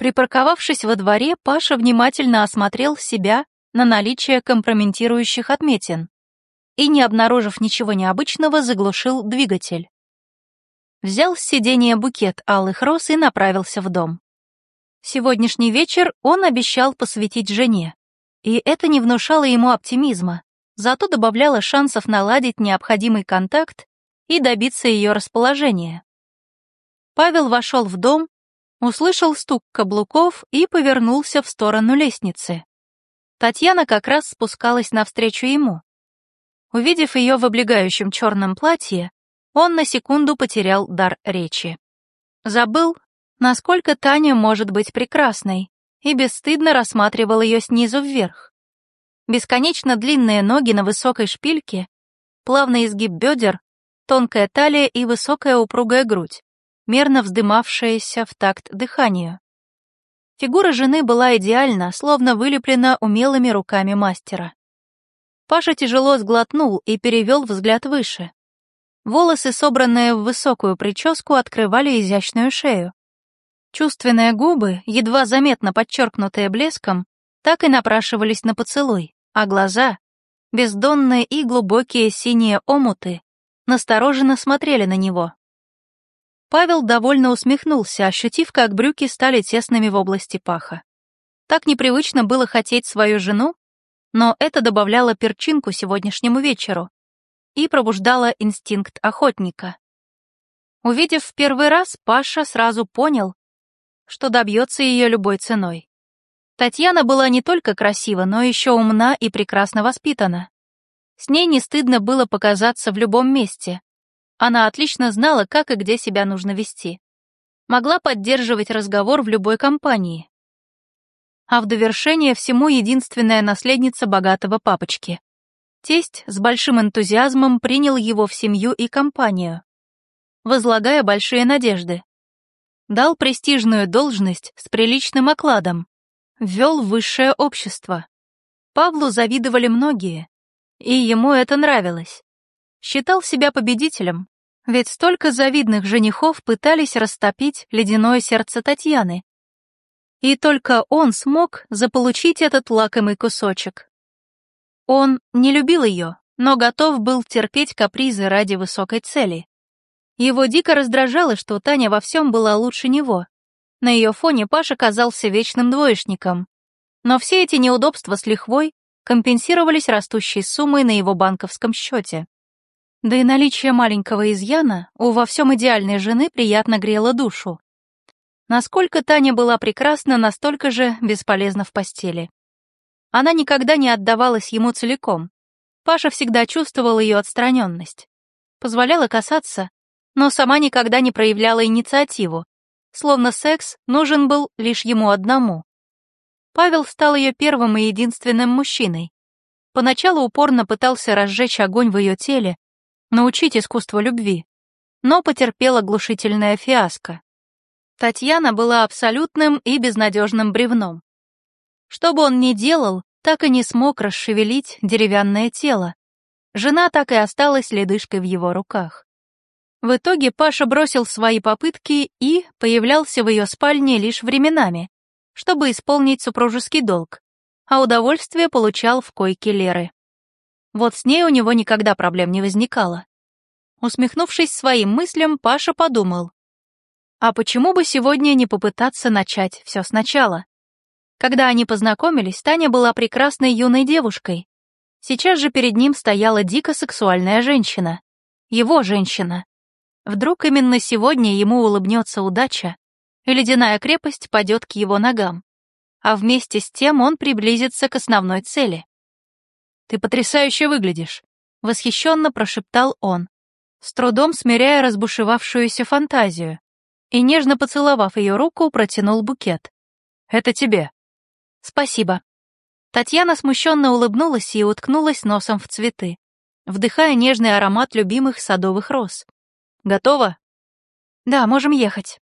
Припарковавшись во дворе, Паша внимательно осмотрел себя на наличие компрометирующих отметин и, не обнаружив ничего необычного, заглушил двигатель. Взял с сиденья букет алых роз и направился в дом. Сегодняшний вечер он обещал посвятить жене, и это не внушало ему оптимизма, зато добавляло шансов наладить необходимый контакт и добиться ее расположения. Павел вошел в дом, услышал стук каблуков и повернулся в сторону лестницы. Татьяна как раз спускалась навстречу ему. Увидев ее в облегающем черном платье, он на секунду потерял дар речи. Забыл, насколько Таня может быть прекрасной, и бесстыдно рассматривал ее снизу вверх. Бесконечно длинные ноги на высокой шпильке, плавный изгиб бедер, тонкая талия и высокая упругая грудь, мерно вздымавшаяся в такт дыханию. Фигура жены была идеальна, словно вылеплена умелыми руками мастера. Паша тяжело сглотнул и перевел взгляд выше. Волосы, собранные в высокую прическу, открывали изящную шею. Чувственные губы, едва заметно подчеркнутые блеском, так и напрашивались на поцелуй, а глаза, бездонные и глубокие синие омуты, настороженно смотрели на него. Павел довольно усмехнулся, ощутив, как брюки стали тесными в области паха. Так непривычно было хотеть свою жену, но это добавляло перчинку сегодняшнему вечеру и пробуждало инстинкт охотника. Увидев в первый раз, Паша сразу понял, что добьется ее любой ценой. Татьяна была не только красива, но еще умна и прекрасно воспитана. С ней не стыдно было показаться в любом месте, она отлично знала, как и где себя нужно вести. Могла поддерживать разговор в любой компании. А в довершение всему единственная наследница богатого папочки. Тесть с большим энтузиазмом принял его в семью и компанию, возлагая большие надежды. Дал престижную должность с приличным окладом, ввел высшее общество. Павлу завидовали многие, и ему это нравилось. Считал себя победителем, ведь столько завидных женихов пытались растопить ледяное сердце Татьяны. И только он смог заполучить этот лакомый кусочек. Он не любил ее, но готов был терпеть капризы ради высокой цели. Его дико раздражало, что Таня во всем была лучше него. На ее фоне Паша казался вечным двоечником. Но все эти неудобства с лихвой компенсировались растущей суммой на его банковском счете. Да и наличие маленького изъяна у во всем идеальной жены приятно грело душу. Насколько Таня была прекрасна, настолько же бесполезна в постели. Она никогда не отдавалась ему целиком. Паша всегда чувствовал ее отстраненность. Позволяла касаться, но сама никогда не проявляла инициативу, словно секс нужен был лишь ему одному. Павел стал ее первым и единственным мужчиной. Поначалу упорно пытался разжечь огонь в ее теле, научить искусству любви, но потерпела глушительная фиаско. Татьяна была абсолютным и безнадежным бревном. Что бы он ни делал, так и не смог расшевелить деревянное тело. Жена так и осталась ледышкой в его руках. В итоге Паша бросил свои попытки и появлялся в ее спальне лишь временами, чтобы исполнить супружеский долг, а удовольствие получал в койке Леры. Вот с ней у него никогда проблем не возникало. Усмехнувшись своим мыслям, Паша подумал. А почему бы сегодня не попытаться начать все сначала? Когда они познакомились, Таня была прекрасной юной девушкой. Сейчас же перед ним стояла дико сексуальная женщина. Его женщина. Вдруг именно сегодня ему улыбнется удача, и ледяная крепость падет к его ногам. А вместе с тем он приблизится к основной цели. «Ты потрясающе выглядишь», — восхищенно прошептал он, с трудом смиряя разбушевавшуюся фантазию, и, нежно поцеловав ее руку, протянул букет. «Это тебе». «Спасибо». Татьяна смущенно улыбнулась и уткнулась носом в цветы, вдыхая нежный аромат любимых садовых роз. «Готово?» «Да, можем ехать».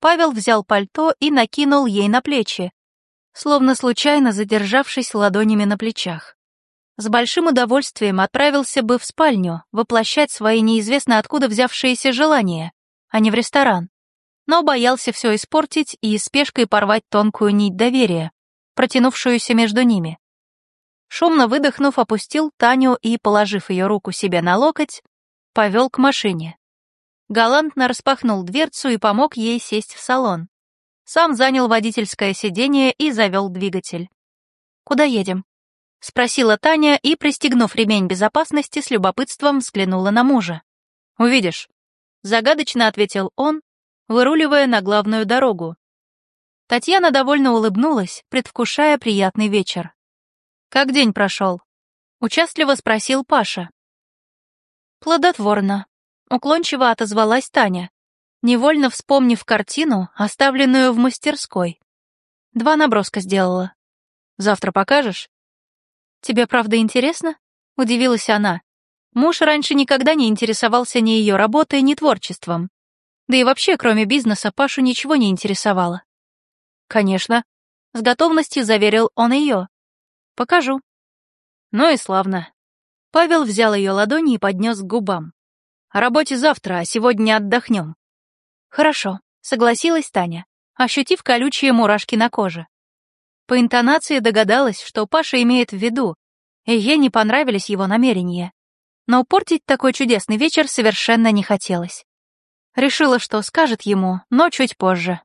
Павел взял пальто и накинул ей на плечи, словно случайно задержавшись ладонями на плечах с большим удовольствием отправился бы в спальню воплощать свои неизвестно откуда взявшиеся желания, а не в ресторан. но боялся все испортить и спешкой порвать тонкую нить доверия, протянувшуюся между ними. Шумно выдохнув, опустил Таню и, положив ее руку себе на локоть, повел к машине. Галантно распахнул дверцу и помог ей сесть в салон. Сам занял водительское сиденье и завел двигатель. «Куда едем?» — спросила Таня и, пристегнув ремень безопасности, с любопытством взглянула на мужа. «Увидишь», — загадочно ответил он, выруливая на главную дорогу. Татьяна довольно улыбнулась, предвкушая приятный вечер. «Как день прошел?» — участливо спросил Паша. «Плодотворно», — уклончиво отозвалась Таня, невольно вспомнив картину, оставленную в мастерской. Два наброска сделала. «Завтра покажешь?» «Тебе правда интересно?» — удивилась она. Муж раньше никогда не интересовался ни ее работой, ни творчеством. Да и вообще, кроме бизнеса, Пашу ничего не интересовало. «Конечно», — с готовностью заверил он ее. «Покажу». Ну и славно. Павел взял ее ладони и поднес к губам. «О работе завтра, а сегодня отдохнем». «Хорошо», — согласилась Таня, ощутив колючие мурашки на коже. По интонации догадалась, что Паша имеет в виду, и ей не понравились его намерения. Но портить такой чудесный вечер совершенно не хотелось. Решила, что скажет ему, но чуть позже.